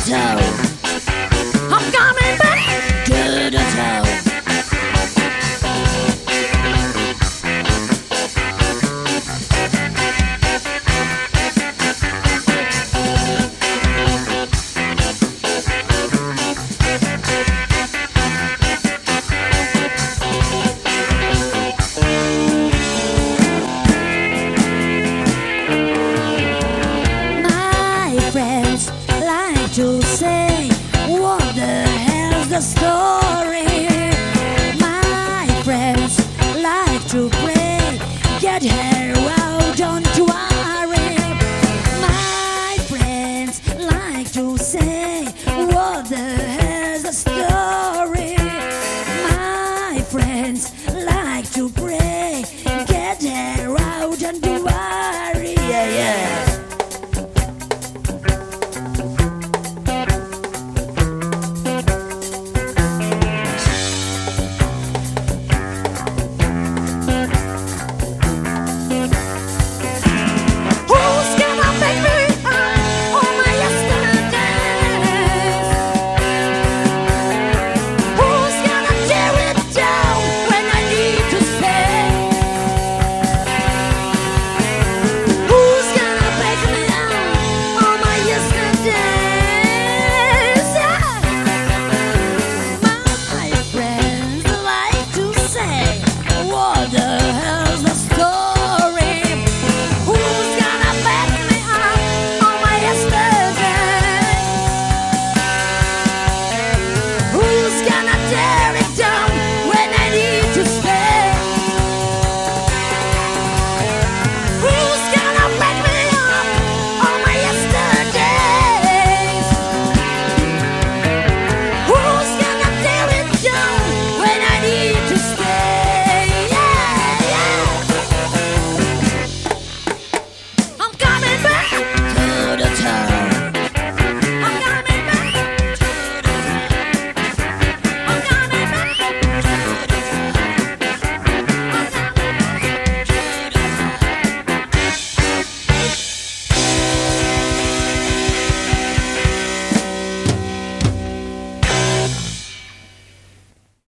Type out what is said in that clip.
plateau. trying to say what the hell's the story. My friends like to play, get hairy.